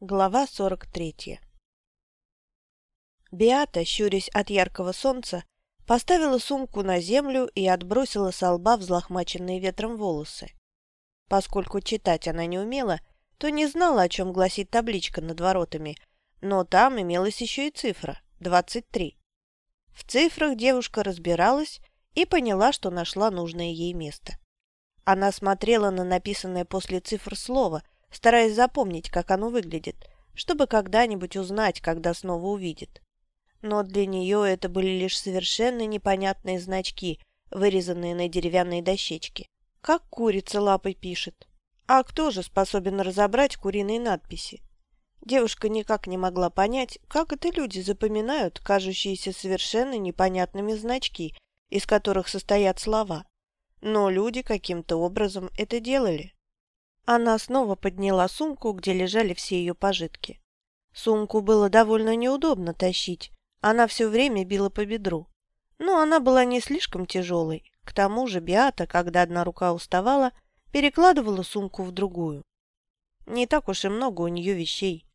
Глава 43 Биата, щурясь от яркого солнца, поставила сумку на землю и отбросила со лба взлохмаченные ветром волосы. Поскольку читать она не умела, то не знала, о чем гласит табличка над воротами, но там имелась еще и цифра – 23. В цифрах девушка разбиралась и поняла, что нашла нужное ей место. Она смотрела на написанное после цифр слово – стараясь запомнить, как оно выглядит, чтобы когда-нибудь узнать, когда снова увидит. Но для нее это были лишь совершенно непонятные значки, вырезанные на деревянной дощечке. Как курица лапой пишет. А кто же способен разобрать куриные надписи? Девушка никак не могла понять, как это люди запоминают кажущиеся совершенно непонятными значки, из которых состоят слова. Но люди каким-то образом это делали. Она снова подняла сумку, где лежали все ее пожитки. Сумку было довольно неудобно тащить, она все время била по бедру. Но она была не слишком тяжелой. К тому же Биата, когда одна рука уставала, перекладывала сумку в другую. Не так уж и много у нее вещей.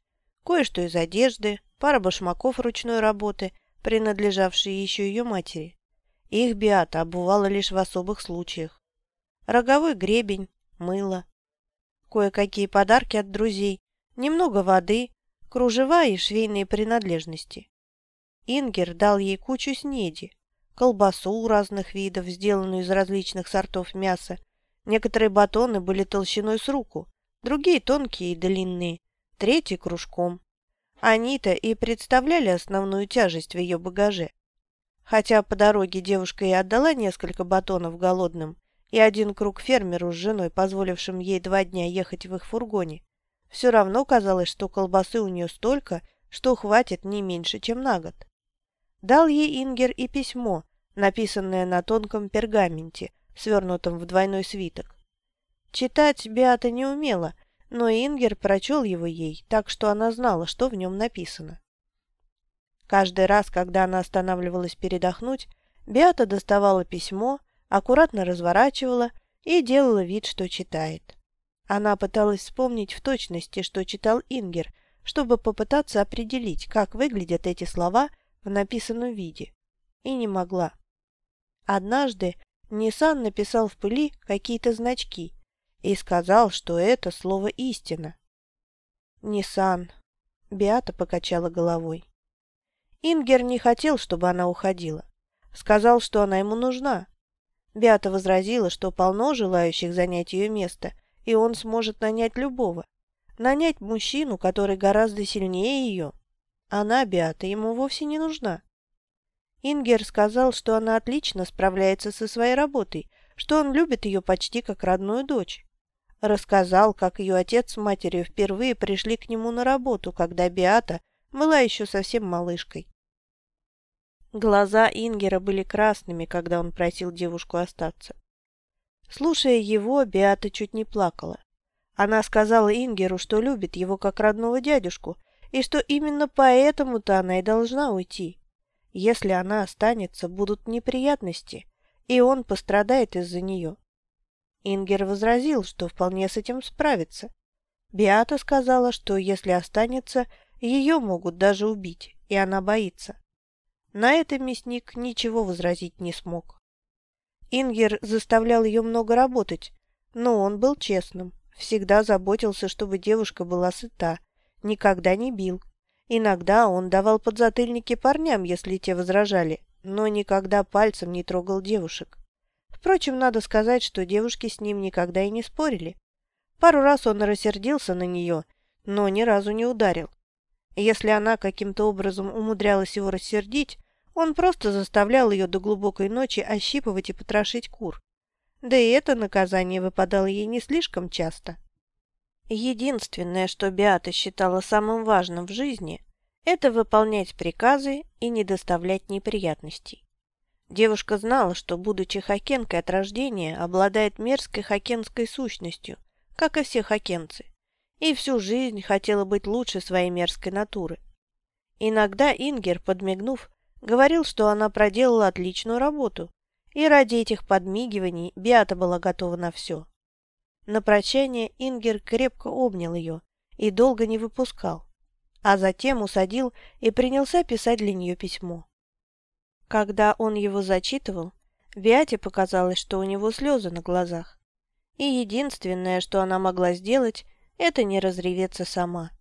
Кое-что из одежды, пара башмаков ручной работы, принадлежавшие еще ее матери. Их Биата обувала лишь в особых случаях. Роговой гребень, мыло, кое-какие подарки от друзей, немного воды, кружева и швейные принадлежности. Ингер дал ей кучу снеди, колбасу разных видов, сделанную из различных сортов мяса. Некоторые батоны были толщиной с руку, другие тонкие и длинные, третьи кружком. Они-то и представляли основную тяжесть в ее багаже. Хотя по дороге девушка и отдала несколько батонов голодным, и один круг фермеру с женой, позволившим ей два дня ехать в их фургоне, все равно казалось, что колбасы у нее столько, что хватит не меньше, чем на год. Дал ей Ингер и письмо, написанное на тонком пергаменте, свернутом в двойной свиток. Читать Беата не умела, но Ингер прочел его ей, так что она знала, что в нем написано. Каждый раз, когда она останавливалась передохнуть, Беата доставала письмо, аккуратно разворачивала и делала вид, что читает. Она пыталась вспомнить в точности, что читал Ингер, чтобы попытаться определить, как выглядят эти слова в написанном виде, и не могла. Однажды Нисан написал в пыли какие-то значки и сказал, что это слово «истина». Нисан. Биата покачала головой. Ингер не хотел, чтобы она уходила. Сказал, что она ему нужна, Беата возразила, что полно желающих занять ее место, и он сможет нанять любого. Нанять мужчину, который гораздо сильнее ее. Она, Беата, ему вовсе не нужна. Ингер сказал, что она отлично справляется со своей работой, что он любит ее почти как родную дочь. Рассказал, как ее отец с матерью впервые пришли к нему на работу, когда Беата была еще совсем малышкой. Глаза Ингера были красными, когда он просил девушку остаться. Слушая его, Беата чуть не плакала. Она сказала Ингеру, что любит его как родного дядюшку, и что именно поэтому-то она и должна уйти. Если она останется, будут неприятности, и он пострадает из-за нее. Ингер возразил, что вполне с этим справится. Биата сказала, что если останется, ее могут даже убить, и она боится. На это мясник ничего возразить не смог. Ингер заставлял ее много работать, но он был честным, всегда заботился, чтобы девушка была сыта, никогда не бил. Иногда он давал подзатыльники парням, если те возражали, но никогда пальцем не трогал девушек. Впрочем, надо сказать, что девушки с ним никогда и не спорили. Пару раз он рассердился на нее, но ни разу не ударил. Если она каким-то образом умудрялась его рассердить, он просто заставлял ее до глубокой ночи ощипывать и потрошить кур. Да и это наказание выпадало ей не слишком часто. Единственное, что Беата считала самым важным в жизни, это выполнять приказы и не доставлять неприятностей. Девушка знала, что, будучи хакенкой от рождения, обладает мерзкой хакенской сущностью, как и все хакенцы, и всю жизнь хотела быть лучше своей мерзкой натуры. Иногда Ингер, подмигнув, говорил, что она проделала отличную работу, и ради этих подмигиваний Биата была готова на все. На прощание Ингер крепко обнял ее и долго не выпускал, а затем усадил и принялся писать для нее письмо. Когда он его зачитывал, Биате показалось, что у него слезы на глазах, и единственное, что она могла сделать, это не разреветься сама.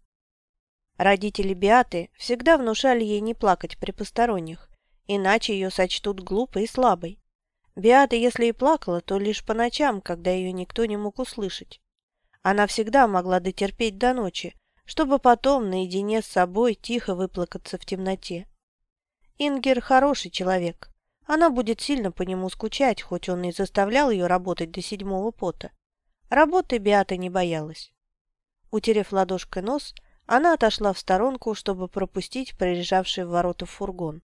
Родители Биаты всегда внушали ей не плакать при посторонних, иначе ее сочтут глупой и слабой. Биата, если и плакала, то лишь по ночам, когда ее никто не мог услышать. Она всегда могла дотерпеть до ночи, чтобы потом наедине с собой тихо выплакаться в темноте. Ингер хороший человек. Она будет сильно по нему скучать, хоть он и заставлял ее работать до седьмого пота. Работы Биата не боялась. Утерев ладошкой нос, она отошла в сторонку, чтобы пропустить проезжавший в ворота фургон.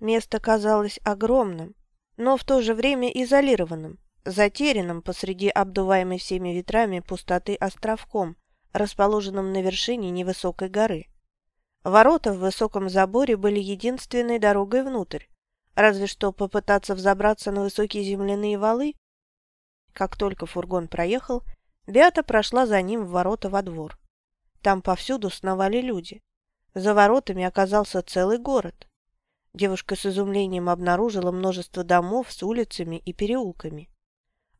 Место казалось огромным, но в то же время изолированным, затерянным посреди обдуваемой всеми ветрами пустоты островком, расположенным на вершине невысокой горы. Ворота в высоком заборе были единственной дорогой внутрь, разве что попытаться взобраться на высокие земляные валы. Как только фургон проехал, Беата прошла за ним в ворота во двор. Там повсюду сновали люди. За воротами оказался целый город. Девушка с изумлением обнаружила множество домов с улицами и переулками.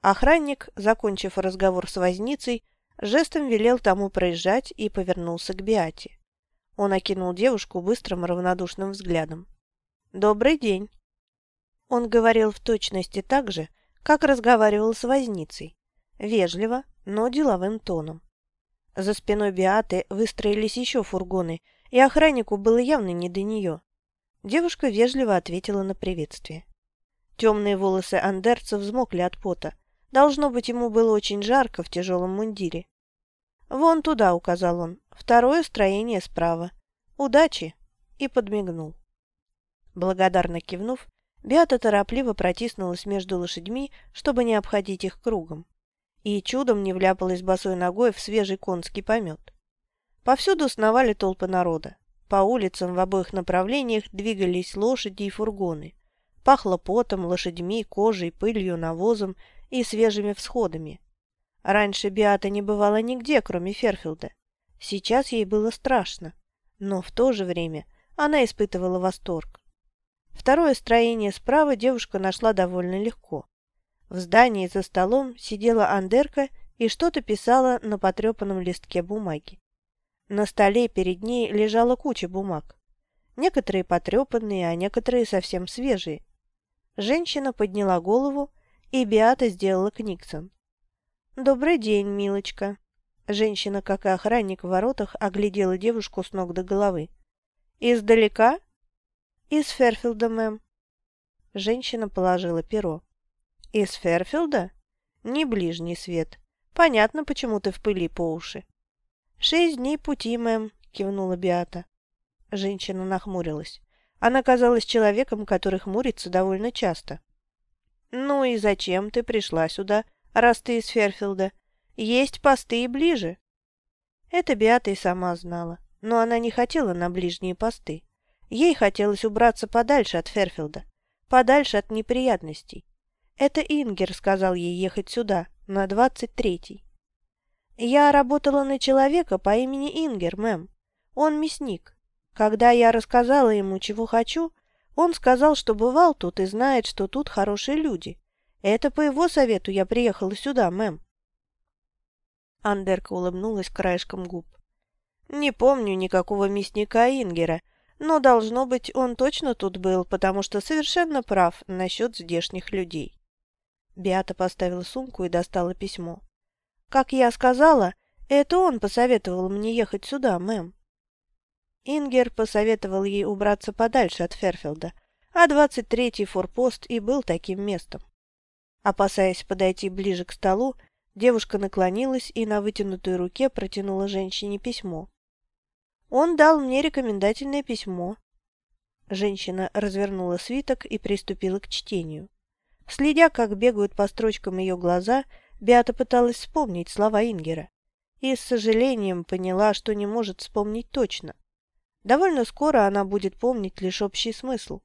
Охранник, закончив разговор с возницей, жестом велел тому проезжать и повернулся к Биате. Он окинул девушку быстрым равнодушным взглядом. «Добрый день!» Он говорил в точности так же, как разговаривал с возницей, вежливо, но деловым тоном. За спиной Биаты выстроились еще фургоны, и охраннику было явно не до нее. Девушка вежливо ответила на приветствие. Темные волосы андерца взмокли от пота. Должно быть, ему было очень жарко в тяжелом мундире. «Вон туда», — указал он, — «второе строение справа. Удачи!» и подмигнул. Благодарно кивнув, Беата торопливо протиснулась между лошадьми, чтобы не обходить их кругом и чудом не вляпалась босой ногой в свежий конский помет. Повсюду сновали толпы народа. По улицам в обоих направлениях двигались лошади и фургоны. Пахло потом, лошадьми, кожей, пылью, навозом и свежими всходами. Раньше Биата не бывала нигде, кроме Ферфилда. Сейчас ей было страшно, но в то же время она испытывала восторг. Второе строение справа девушка нашла довольно легко. В здании за столом сидела Андерка и что-то писала на потрепанном листке бумаги. На столе перед ней лежала куча бумаг. Некоторые потрепанные, а некоторые совсем свежие. Женщина подняла голову, и Биата сделала Книксон. «Добрый день, милочка». Женщина, как и охранник в воротах, оглядела девушку с ног до головы. «Издалека?» «Из Ферфилда, мэм». Женщина положила перо. «Из Ферфилда? Не ближний свет. Понятно, почему ты в пыли по уши». «Шесть дней пути, мэм», — кивнула Биата. Женщина нахмурилась. Она казалась человеком, который хмурится довольно часто. «Ну и зачем ты пришла сюда, раз ты из Ферфилда? Есть посты и ближе». Это Биата и сама знала, но она не хотела на ближние посты. Ей хотелось убраться подальше от Ферфилда, подальше от неприятностей. Это Ингер сказал ей ехать сюда, на двадцать третий. Я работала на человека по имени Ингер, мэм. Он мясник. Когда я рассказала ему, чего хочу, он сказал, что бывал тут и знает, что тут хорошие люди. Это по его совету я приехала сюда, мэм. Андерка улыбнулась краешком губ. Не помню никакого мясника Ингера, но, должно быть, он точно тут был, потому что совершенно прав насчет здешних людей. Биата поставила сумку и достала письмо. «Как я сказала, это он посоветовал мне ехать сюда, мэм». Ингер посоветовал ей убраться подальше от Ферфилда, а двадцать третий форпост и был таким местом. Опасаясь подойти ближе к столу, девушка наклонилась и на вытянутой руке протянула женщине письмо. «Он дал мне рекомендательное письмо». Женщина развернула свиток и приступила к чтению. Следя, как бегают по строчкам ее глаза, Беата пыталась вспомнить слова Ингера и с сожалением поняла, что не может вспомнить точно. Довольно скоро она будет помнить лишь общий смысл.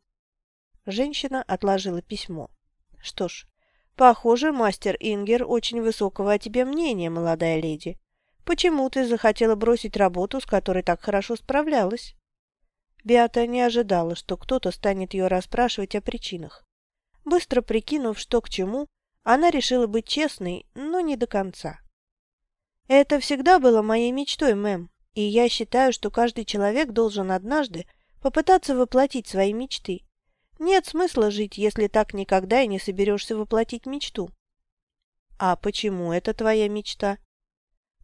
Женщина отложила письмо. Что ж, похоже, мастер Ингер очень высокого о тебе мнения, молодая леди. Почему ты захотела бросить работу, с которой так хорошо справлялась?» Беата не ожидала, что кто-то станет ее расспрашивать о причинах. Быстро прикинув, что к чему, она решила быть честной, но не до конца. «Это всегда было моей мечтой, мэм, и я считаю, что каждый человек должен однажды попытаться воплотить свои мечты. Нет смысла жить, если так никогда и не соберешься воплотить мечту». «А почему это твоя мечта?»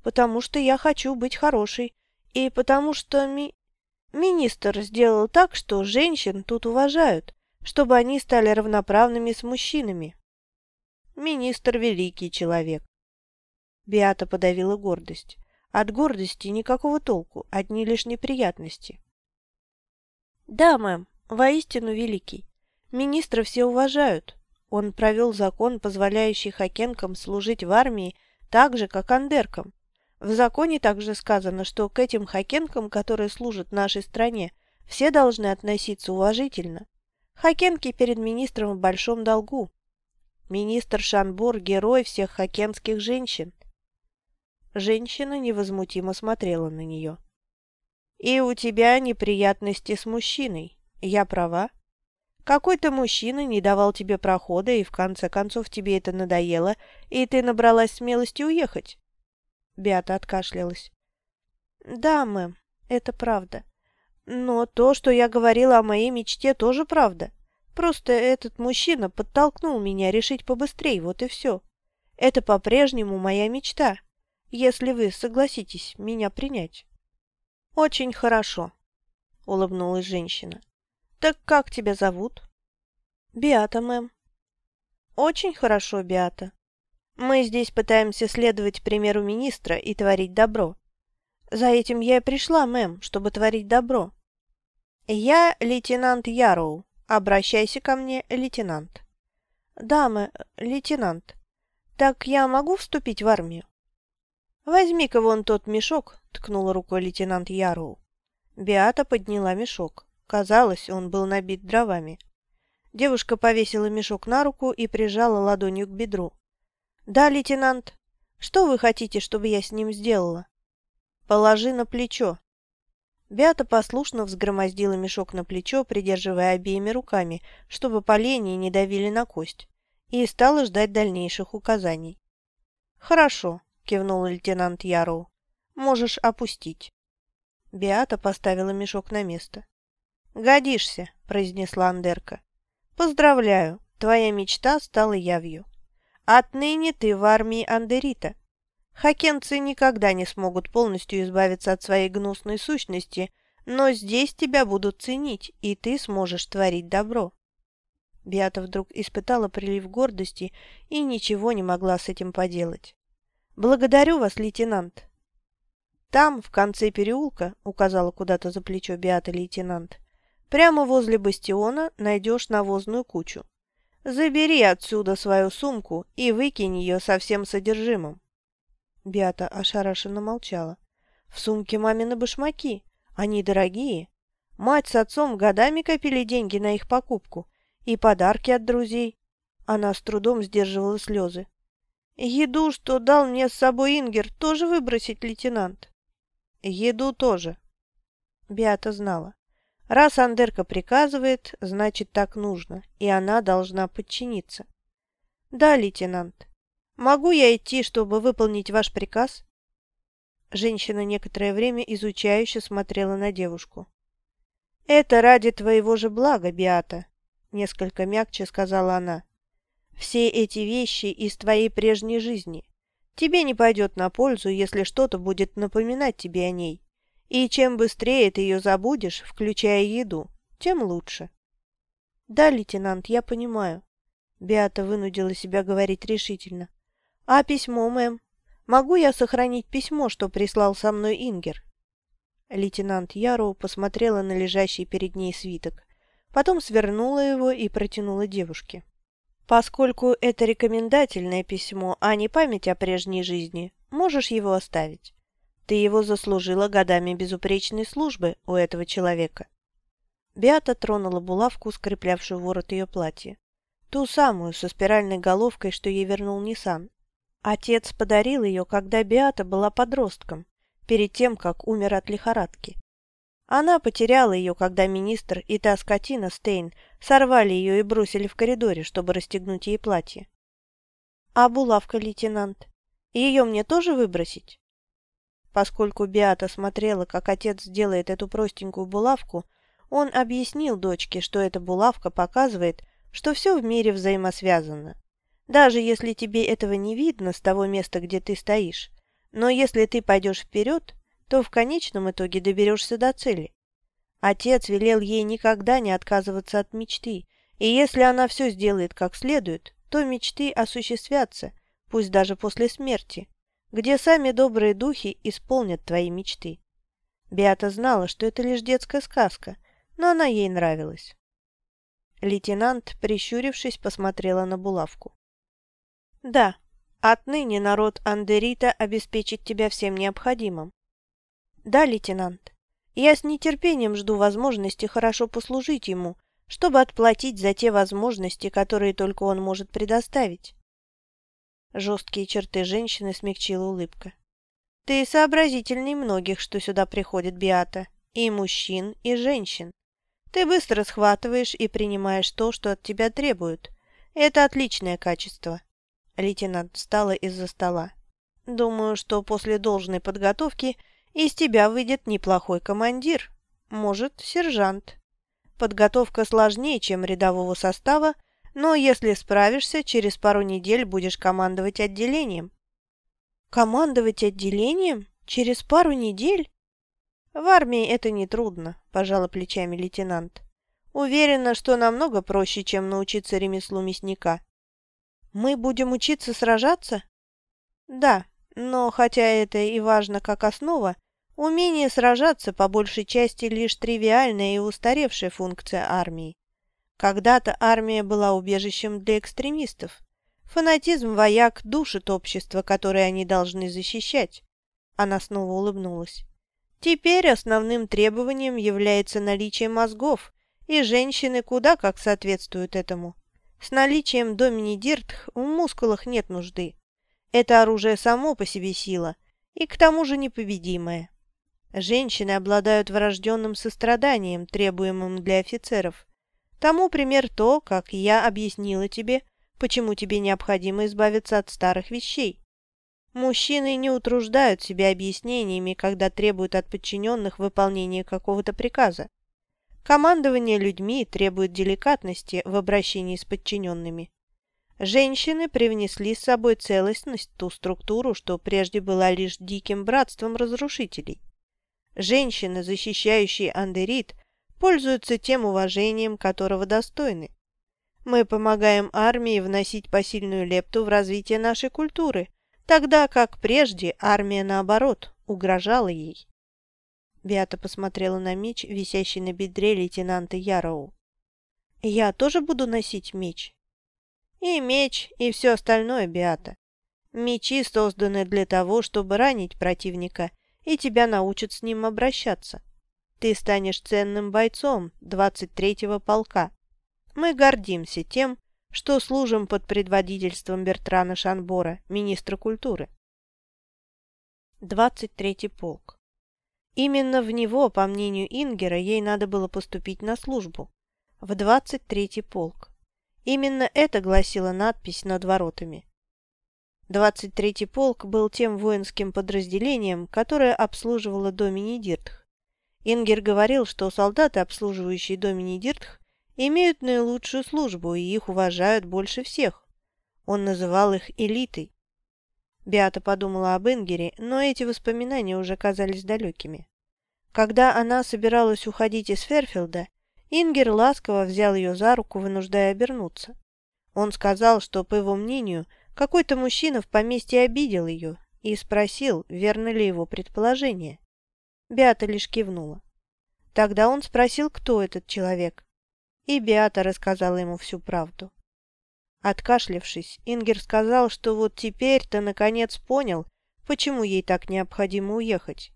«Потому что я хочу быть хорошей, и потому что ми... министр сделал так, что женщин тут уважают, чтобы они стали равноправными с мужчинами». Министр – великий человек. Биата подавила гордость. От гордости никакого толку, одни лишь неприятности. Да, мэм, воистину великий. Министра все уважают. Он провел закон, позволяющий хакенкам служить в армии так же, как андеркам. В законе также сказано, что к этим хакенкам, которые служат нашей стране, все должны относиться уважительно. Хакенки перед министром в большом долгу. Министр Шанбур – герой всех хокенских женщин. Женщина невозмутимо смотрела на нее. «И у тебя неприятности с мужчиной. Я права? Какой-то мужчина не давал тебе прохода, и в конце концов тебе это надоело, и ты набралась смелости уехать?» Беата откашлялась. «Да, мэм, это правда. Но то, что я говорила о моей мечте, тоже правда. Просто этот мужчина подтолкнул меня решить побыстрее, вот и все. Это по-прежнему моя мечта, если вы согласитесь меня принять». «Очень хорошо», — улыбнулась женщина. «Так как тебя зовут?» «Биата, мэм». «Очень хорошо, Биата. Мы здесь пытаемся следовать примеру министра и творить добро. За этим я и пришла, мэм, чтобы творить добро. Я лейтенант Яроу, Обращайся ко мне, лейтенант. Дама, лейтенант. Так я могу вступить в армию? Возьми-ка вон тот мешок, ткнула рукой лейтенант Яроу. Биата подняла мешок. Казалось, он был набит дровами. Девушка повесила мешок на руку и прижала ладонью к бедру. «Да, лейтенант. Что вы хотите, чтобы я с ним сделала?» «Положи на плечо», Беата послушно взгромоздила мешок на плечо, придерживая обеими руками, чтобы поленья не давили на кость, и стала ждать дальнейших указаний. «Хорошо», — кивнул лейтенант Яроу. «Можешь опустить». Беата поставила мешок на место. «Годишься», — произнесла Андерка. «Поздравляю, твоя мечта стала явью. Отныне ты в армии Андерита. Хакенцы никогда не смогут полностью избавиться от своей гнусной сущности, но здесь тебя будут ценить, и ты сможешь творить добро». Биата вдруг испытала прилив гордости и ничего не могла с этим поделать. «Благодарю вас, лейтенант». «Там, в конце переулка», — указала куда-то за плечо Биата лейтенант, «прямо возле бастиона найдешь навозную кучу. Забери отсюда свою сумку и выкинь ее со всем содержимым. Биата ошарашенно молчала. В сумке мамины башмаки. Они дорогие. Мать с отцом годами копили деньги на их покупку. И подарки от друзей. Она с трудом сдерживала слезы. «Еду, что дал мне с собой Ингер, тоже выбросить, лейтенант?» «Еду тоже». Биата знала. Раз Андерка приказывает, значит, так нужно, и она должна подчиниться. «Да, лейтенант». Могу я идти, чтобы выполнить ваш приказ?» Женщина некоторое время изучающе смотрела на девушку. «Это ради твоего же блага, Биата», — несколько мягче сказала она. «Все эти вещи из твоей прежней жизни. Тебе не пойдет на пользу, если что-то будет напоминать тебе о ней. И чем быстрее ты ее забудешь, включая еду, тем лучше». «Да, лейтенант, я понимаю». Биата вынудила себя говорить решительно. «А письмо, мэм? Могу я сохранить письмо, что прислал со мной Ингер?» Лейтенант Яроу посмотрела на лежащий перед ней свиток, потом свернула его и протянула девушке. «Поскольку это рекомендательное письмо, а не память о прежней жизни, можешь его оставить. Ты его заслужила годами безупречной службы у этого человека». Беата тронула булавку, скреплявшую ворот ее платья. Ту самую, со спиральной головкой, что ей вернул Ниссан. Отец подарил ее, когда Беата была подростком, перед тем, как умер от лихорадки. Она потеряла ее, когда министр и та скотина Стейн сорвали ее и бросили в коридоре, чтобы расстегнуть ей платье. А булавка, лейтенант? Ее мне тоже выбросить? Поскольку Биата смотрела, как отец делает эту простенькую булавку, он объяснил дочке, что эта булавка показывает, что все в мире взаимосвязано. Даже если тебе этого не видно с того места, где ты стоишь, но если ты пойдешь вперед, то в конечном итоге доберешься до цели. Отец велел ей никогда не отказываться от мечты, и если она все сделает как следует, то мечты осуществятся, пусть даже после смерти, где сами добрые духи исполнят твои мечты. Беата знала, что это лишь детская сказка, но она ей нравилась. Лейтенант, прищурившись, посмотрела на булавку. «Да, отныне народ Андерита обеспечит тебя всем необходимым. «Да, лейтенант. Я с нетерпением жду возможности хорошо послужить ему, чтобы отплатить за те возможности, которые только он может предоставить». Жесткие черты женщины смягчила улыбка. «Ты сообразительней многих, что сюда приходит Биата, и мужчин, и женщин. Ты быстро схватываешь и принимаешь то, что от тебя требуют. Это отличное качество». Лейтенант встала из-за стола. «Думаю, что после должной подготовки – из тебя выйдет неплохой командир, может, сержант. Подготовка сложнее, чем рядового состава, но если справишься, через пару недель будешь командовать отделением. Командовать отделением? Через пару недель? В армии это нетрудно, пожала плечами лейтенант. Уверена, что намного проще, чем научиться ремеслу мясника. Мы будем учиться сражаться? Да, но хотя это и важно как основа, умение сражаться по большей части лишь тривиальная и устаревшая функция армии. Когда-то армия была убежищем для экстремистов. Фанатизм вояк душит общество, которое они должны защищать. Она снова улыбнулась. Теперь основным требованием является наличие мозгов, и женщины куда как соответствуют этому. С наличием домини диртх в мускулах нет нужды. Это оружие само по себе сила, и к тому же непобедимое. Женщины обладают врожденным состраданием, требуемым для офицеров. Тому пример то, как я объяснила тебе, почему тебе необходимо избавиться от старых вещей. Мужчины не утруждают себя объяснениями, когда требуют от подчиненных выполнения какого-то приказа. Командование людьми требует деликатности в обращении с подчиненными. Женщины привнесли с собой целостность ту структуру, что прежде была лишь диким братством разрушителей. Женщины, защищающие Андерит, пользуются тем уважением, которого достойны. Мы помогаем армии вносить посильную лепту в развитие нашей культуры, тогда как прежде армия, наоборот, угрожала ей. Биата посмотрела на меч, висящий на бедре лейтенанта Яроу. «Я тоже буду носить меч?» И меч, и все остальное, Биата. Мечи созданы для того, чтобы ранить противника, и тебя научат с ним обращаться. Ты станешь ценным бойцом 23-го полка. Мы гордимся тем, что служим под предводительством Бертрана Шанбора, министра культуры. 23-й полк. Именно в него, по мнению Ингера, ей надо было поступить на службу. В 23-й полк. Именно это гласила надпись над воротами. 23-й полк был тем воинским подразделением, которое обслуживало Домини Диртх. Ингер говорил, что солдаты, обслуживающие Домини Диртх, имеют наилучшую службу и их уважают больше всех. Он называл их элитой. Биата подумала об Ингере, но эти воспоминания уже казались далекими. Когда она собиралась уходить из Ферфилда, Ингер ласково взял ее за руку, вынуждая обернуться. Он сказал, что, по его мнению, какой-то мужчина в поместье обидел ее и спросил, верно ли его предположение. Беата лишь кивнула. Тогда он спросил, кто этот человек. И Беата рассказала ему всю правду. Откашлившись, Ингер сказал, что вот теперь-то наконец понял, почему ей так необходимо уехать.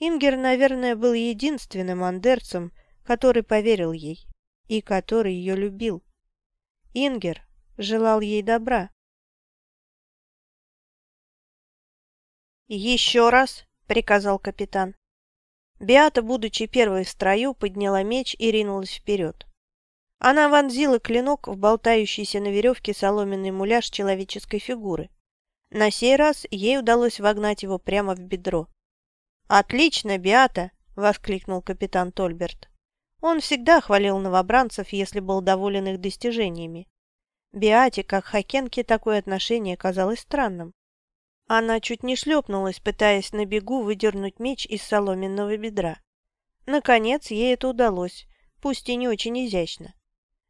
Ингер, наверное, был единственным андерцем, который поверил ей и который ее любил. Ингер желал ей добра. «Еще раз!» — приказал капитан. Биата, будучи первой в строю, подняла меч и ринулась вперед. Она вонзила клинок в болтающийся на веревке соломенный муляж человеческой фигуры. На сей раз ей удалось вогнать его прямо в бедро. «Отлично, Биата!» — воскликнул капитан Тольберт. Он всегда хвалил новобранцев, если был доволен их достижениями. Биате, как Хакенке, такое отношение казалось странным. Она чуть не шлепнулась, пытаясь на бегу выдернуть меч из соломенного бедра. Наконец, ей это удалось, пусть и не очень изящно.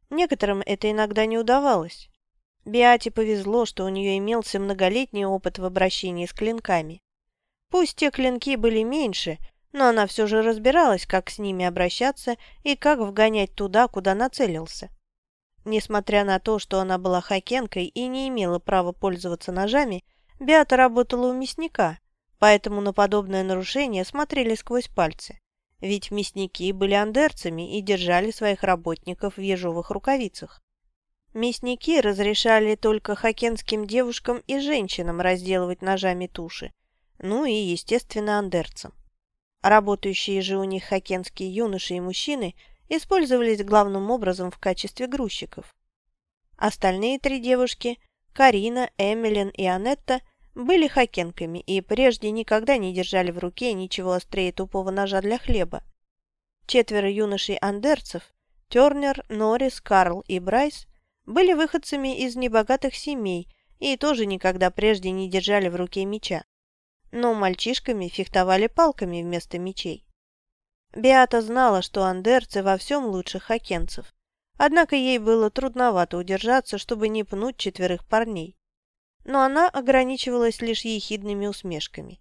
Некоторым это иногда не удавалось. Биате повезло, что у нее имелся многолетний опыт в обращении с клинками. Пусть те клинки были меньше, но она все же разбиралась, как с ними обращаться и как вгонять туда, куда нацелился. Несмотря на то, что она была хакенкой и не имела права пользоваться ножами, Биата работала у мясника, поэтому на подобное нарушение смотрели сквозь пальцы ведь мясники были андерцами и держали своих работников в ежовых рукавицах. Мясники разрешали только хакенским девушкам и женщинам разделывать ножами туши, ну и, естественно, андерцам. Работающие же у них хакенские юноши и мужчины использовались главным образом в качестве грузчиков. Остальные три девушки – Карина, Эмилин и Анетта были хакенками и прежде никогда не держали в руке ничего острее тупого ножа для хлеба. Четверо юношей-андерцев – Тернер, Норрис, Карл и Брайс – были выходцами из небогатых семей и тоже никогда прежде не держали в руке меча. Но мальчишками фехтовали палками вместо мечей. Беата знала, что андерцы во всем лучше хакенцев, однако ей было трудновато удержаться, чтобы не пнуть четверых парней но она ограничивалась лишь ехидными усмешками.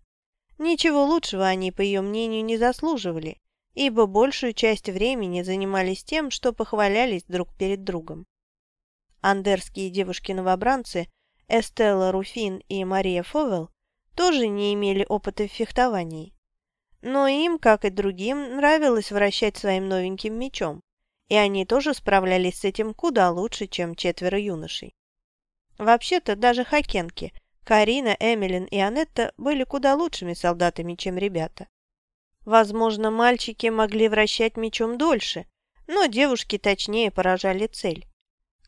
Ничего лучшего они, по ее мнению, не заслуживали, ибо большую часть времени занимались тем, что похвалялись друг перед другом. Андерские девушки-новобранцы Эстелла Руфин и Мария Фовел тоже не имели опыта в фехтовании. Но им, как и другим, нравилось вращать своим новеньким мечом, и они тоже справлялись с этим куда лучше, чем четверо юношей. Вообще-то даже хакенки Карина, Эмилин и Анетта были куда лучшими солдатами, чем ребята. Возможно, мальчики могли вращать мечом дольше, но девушки точнее поражали цель.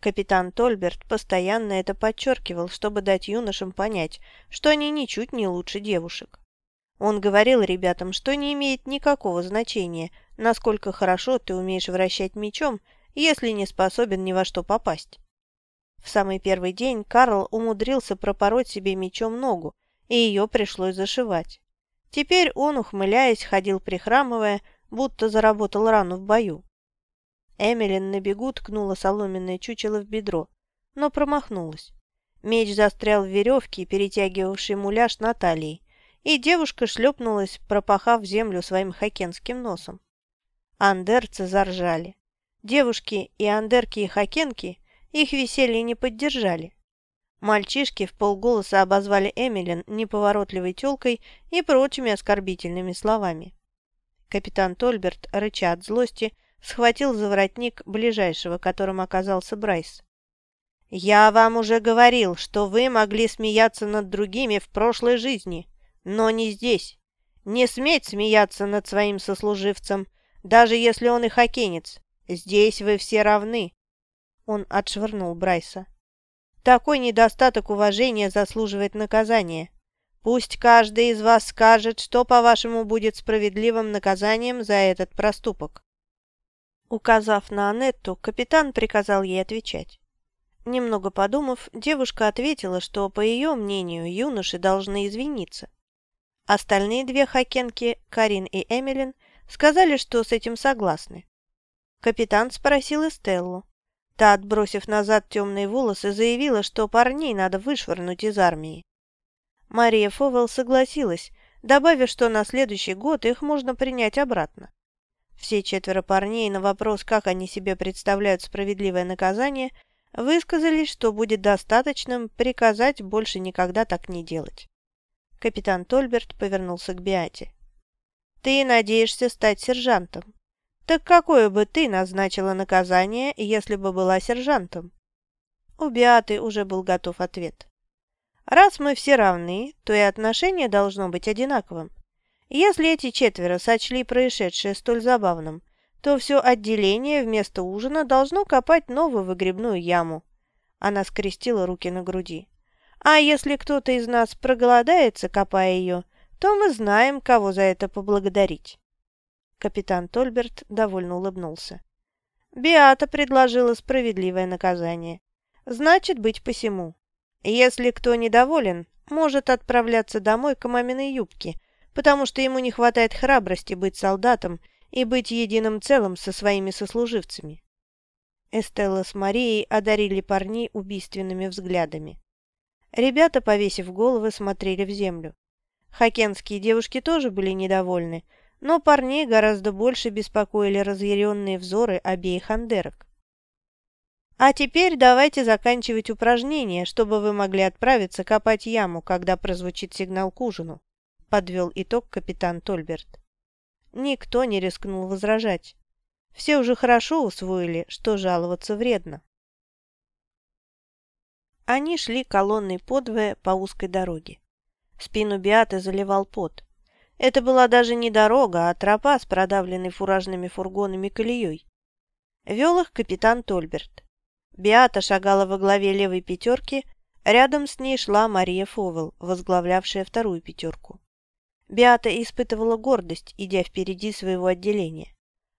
Капитан Тольберт постоянно это подчеркивал, чтобы дать юношам понять, что они ничуть не лучше девушек. Он говорил ребятам, что не имеет никакого значения, насколько хорошо ты умеешь вращать мечом, если не способен ни во что попасть. В самый первый день Карл умудрился пропороть себе мечом ногу, и ее пришлось зашивать. Теперь он, ухмыляясь, ходил прихрамывая, будто заработал рану в бою. Эмилин на бегу ткнула соломенное чучело в бедро, но промахнулась. Меч застрял в веревке, перетягивавшей муляж на талии, и девушка шлепнулась, пропахав землю своим хакенским носом. Андерцы заржали. Девушки и андерки и хакенки их веселье не поддержали. Мальчишки в полголоса обозвали Эмилин неповоротливой тёлкой и прочими оскорбительными словами. Капитан Тольберт, рыча от злости, схватил за воротник ближайшего, которым оказался Брайс. «Я вам уже говорил, что вы могли смеяться над другими в прошлой жизни, но не здесь. Не сметь смеяться над своим сослуживцем, даже если он и хоккейнец. Здесь вы все равны. Он отшвырнул Брайса. «Такой недостаток уважения заслуживает наказания. Пусть каждый из вас скажет, что, по-вашему, будет справедливым наказанием за этот проступок». Указав на Анетту, капитан приказал ей отвечать. Немного подумав, девушка ответила, что, по ее мнению, юноши должны извиниться. Остальные две хакенки, Карин и Эмилин, сказали, что с этим согласны. Капитан спросил Эстеллу. Та, отбросив назад темные волосы, заявила, что парней надо вышвырнуть из армии. Мария Фовел согласилась, добавив, что на следующий год их можно принять обратно. Все четверо парней на вопрос, как они себе представляют справедливое наказание, высказались, что будет достаточным приказать больше никогда так не делать. Капитан Тольберт повернулся к Биате. «Ты надеешься стать сержантом. «Так какое бы ты назначила наказание, если бы была сержантом?» У Биаты уже был готов ответ. Раз мы все равны, то и отношение должно быть одинаковым. Если эти четверо сочли происшедшее столь забавным, то все отделение вместо ужина должно копать новую выгребную яму. Она скрестила руки на груди. А если кто-то из нас проголодается, копая ее, то мы знаем, кого за это поблагодарить. Капитан Тольберт довольно улыбнулся. Биата предложила справедливое наказание. Значит, быть посему. Если кто недоволен, может отправляться домой к маминой юбке, потому что ему не хватает храбрости быть солдатом и быть единым целым со своими сослуживцами. Эстелла с Марией одарили парней убийственными взглядами. Ребята, повесив головы, смотрели в землю. Хакенские девушки тоже были недовольны, но парней гораздо больше беспокоили разъяренные взоры обеих андерок. «А теперь давайте заканчивать упражнение, чтобы вы могли отправиться копать яму, когда прозвучит сигнал к ужину», – подвел итог капитан Тольберт. Никто не рискнул возражать. Все уже хорошо усвоили, что жаловаться вредно. Они шли колонной подвое по узкой дороге. Спину Биаты заливал пот. Это была даже не дорога, а тропа с продавленной фуражными фургонами колеей. Вел их капитан Тольберт. Биата шагала во главе левой пятерки, рядом с ней шла Мария Фовел, возглавлявшая вторую пятерку. Биата испытывала гордость, идя впереди своего отделения.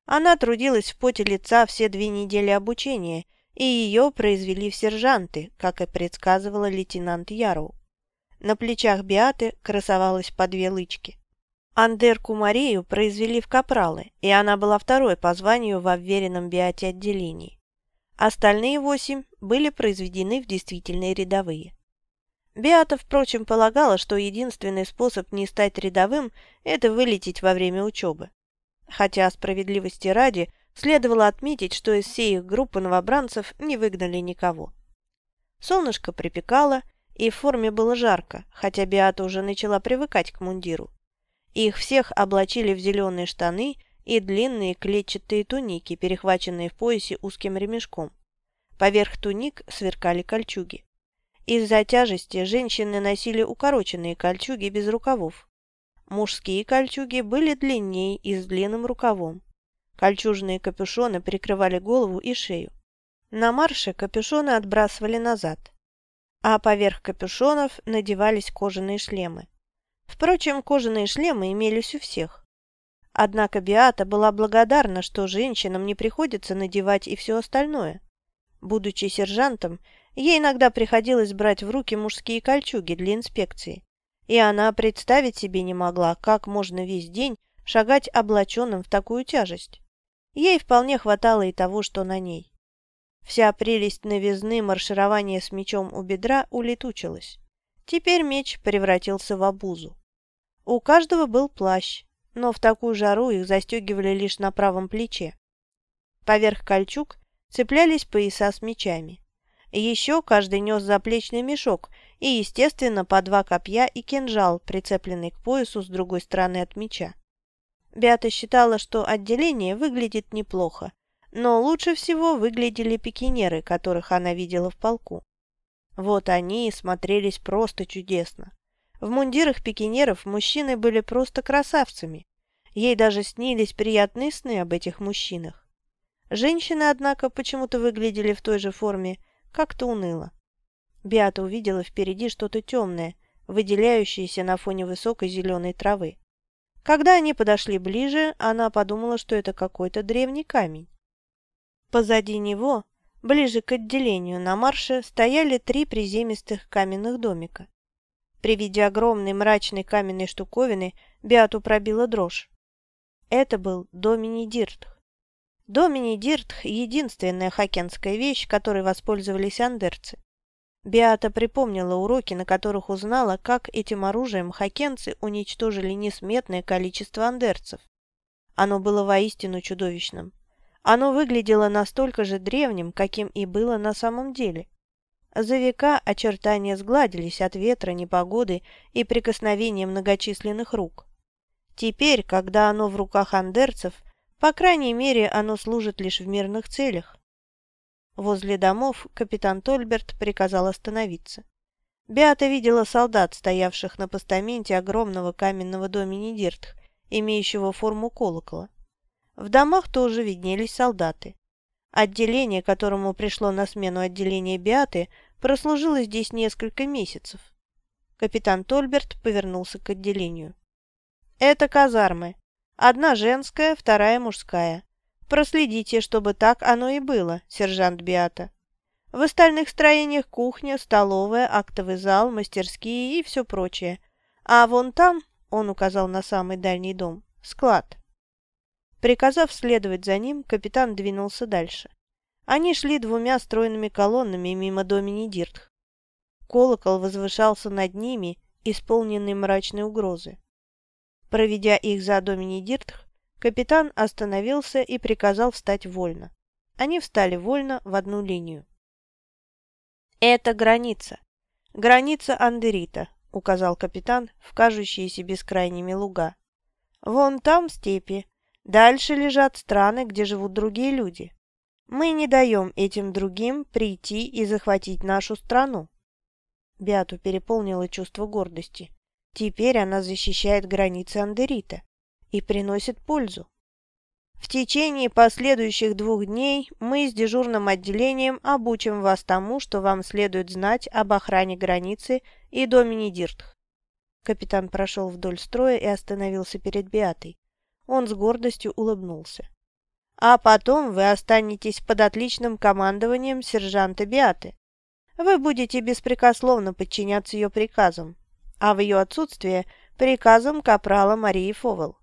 Она трудилась в поте лица все две недели обучения, и ее произвели в сержанты, как и предсказывала лейтенант Яроу. На плечах Биаты красовалось по две лычки. Андерку Марию произвели в капралы, и она была второй по званию в обверенном Биате отделении. Остальные восемь были произведены в действительные рядовые. Биата, впрочем, полагала, что единственный способ не стать рядовым – это вылететь во время учебы. Хотя, справедливости ради, следовало отметить, что из всей их группы новобранцев не выгнали никого. Солнышко припекало, и в форме было жарко, хотя Биата уже начала привыкать к мундиру. Их всех облачили в зеленые штаны и длинные клетчатые туники, перехваченные в поясе узким ремешком. Поверх туник сверкали кольчуги. Из-за тяжести женщины носили укороченные кольчуги без рукавов. Мужские кольчуги были длиннее и с длинным рукавом. Кольчужные капюшоны прикрывали голову и шею. На марше капюшоны отбрасывали назад, а поверх капюшонов надевались кожаные шлемы. Впрочем, кожаные шлемы имелись у всех. Однако Биата была благодарна, что женщинам не приходится надевать и все остальное. Будучи сержантом, Ей иногда приходилось брать в руки мужские кольчуги для инспекции, и она представить себе не могла, как можно весь день шагать облаченным в такую тяжесть. Ей вполне хватало и того, что на ней. Вся прелесть новизны марширования с мечом у бедра улетучилась. Теперь меч превратился в обузу. У каждого был плащ, но в такую жару их застегивали лишь на правом плече. Поверх кольчуг цеплялись пояса с мечами. Еще каждый нес заплечный мешок и, естественно, по два копья и кинжал, прицепленный к поясу с другой стороны от меча. Бята считала, что отделение выглядит неплохо, но лучше всего выглядели пикинеры, которых она видела в полку. Вот они и смотрелись просто чудесно. В мундирах пикинеров мужчины были просто красавцами. Ей даже снились приятные сны об этих мужчинах. Женщины, однако, почему-то выглядели в той же форме, как-то уныло. Биата увидела впереди что-то темное, выделяющееся на фоне высокой зеленой травы. Когда они подошли ближе, она подумала, что это какой-то древний камень. Позади него, ближе к отделению на марше, стояли три приземистых каменных домика. При виде огромной мрачной каменной штуковины Биату пробила дрожь. Это был Домини Диртх. Домини Диртх – единственная хакенская вещь, которой воспользовались андерцы. Биата припомнила уроки, на которых узнала, как этим оружием хакенцы уничтожили несметное количество андерцев. Оно было воистину чудовищным. Оно выглядело настолько же древним, каким и было на самом деле. За века очертания сгладились от ветра, непогоды и прикосновения многочисленных рук. Теперь, когда оно в руках андерцев – по крайней мере, оно служит лишь в мирных целях. Возле домов капитан Тольберт приказал остановиться. Беата видела солдат, стоявших на постаменте огромного каменного домини Диртх, имеющего форму колокола. В домах тоже виднелись солдаты. Отделение, которому пришло на смену отделение Биаты, прослужило здесь несколько месяцев. Капитан Тольберт повернулся к отделению. «Это казармы. Одна женская, вторая мужская. Проследите, чтобы так оно и было, сержант Биата. В остальных строениях кухня, столовая, актовый зал, мастерские и все прочее. А вон там, он указал на самый дальний дом, склад. Приказав следовать за ним, капитан двинулся дальше. Они шли двумя стройными колоннами мимо домини Диртх. Колокол возвышался над ними, исполненный мрачной угрозы. Проведя их за домини Диртх, капитан остановился и приказал встать вольно. Они встали вольно в одну линию. «Это граница. Граница Андерита», — указал капитан в кажущиеся бескрайними луга. «Вон там степи, Дальше лежат страны, где живут другие люди. Мы не даем этим другим прийти и захватить нашу страну. Беату переполнило чувство гордости. Теперь она защищает границы Андерита и приносит пользу. В течение последующих двух дней мы с дежурным отделением обучим вас тому, что вам следует знать об охране границы и доме Нидиртх. Капитан прошел вдоль строя и остановился перед Беатой. Он с гордостью улыбнулся. «А потом вы останетесь под отличным командованием сержанта Биаты. Вы будете беспрекословно подчиняться ее приказам, а в ее отсутствие – приказам капрала Марии Фовел.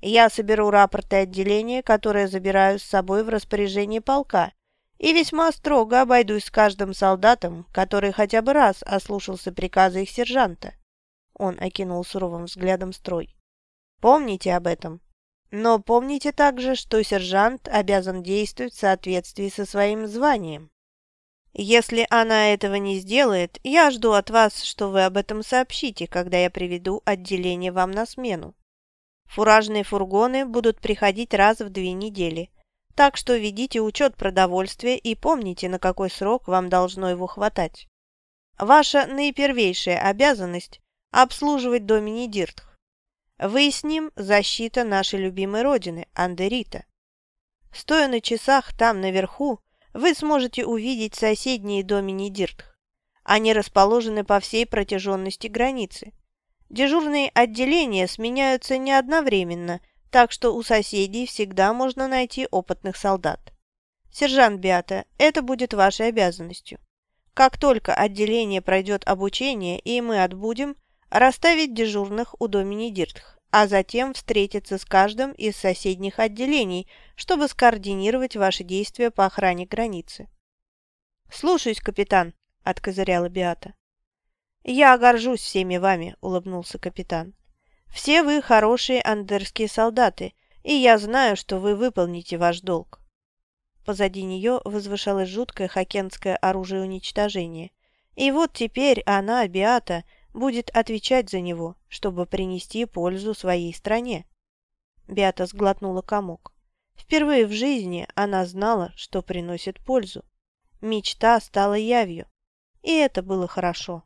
Я соберу рапорты отделения, которые забираю с собой в распоряжение полка, и весьма строго обойдусь с каждым солдатом, который хотя бы раз ослушался приказа их сержанта. Он окинул суровым взглядом строй. Помните об этом. Но помните также, что сержант обязан действовать в соответствии со своим званием. Если она этого не сделает, я жду от вас, что вы об этом сообщите, когда я приведу отделение вам на смену. Фуражные фургоны будут приходить раз в две недели, так что ведите учет продовольствия и помните, на какой срок вам должно его хватать. Ваша наипервейшая обязанность – обслуживать Домини Диртх. Выясним защита нашей любимой родины, Андерита. Стоя на часах там наверху, вы сможете увидеть соседние домини Диртх. Они расположены по всей протяженности границы. Дежурные отделения сменяются не одновременно, так что у соседей всегда можно найти опытных солдат. Сержант Биата, это будет вашей обязанностью. Как только отделение пройдет обучение и мы отбудем, расставить дежурных у домини Диртх, а затем встретиться с каждым из соседних отделений, чтобы скоординировать ваши действия по охране границы. «Слушаюсь, капитан», — откозыряла Биата. «Я горжусь всеми вами», — улыбнулся капитан. «Все вы хорошие андерские солдаты, и я знаю, что вы выполните ваш долг». Позади нее возвышалось жуткое хокенское оружие уничтожения. И вот теперь она, Биата, — будет отвечать за него, чтобы принести пользу своей стране. Беата сглотнула комок. Впервые в жизни она знала, что приносит пользу. Мечта стала явью, и это было хорошо.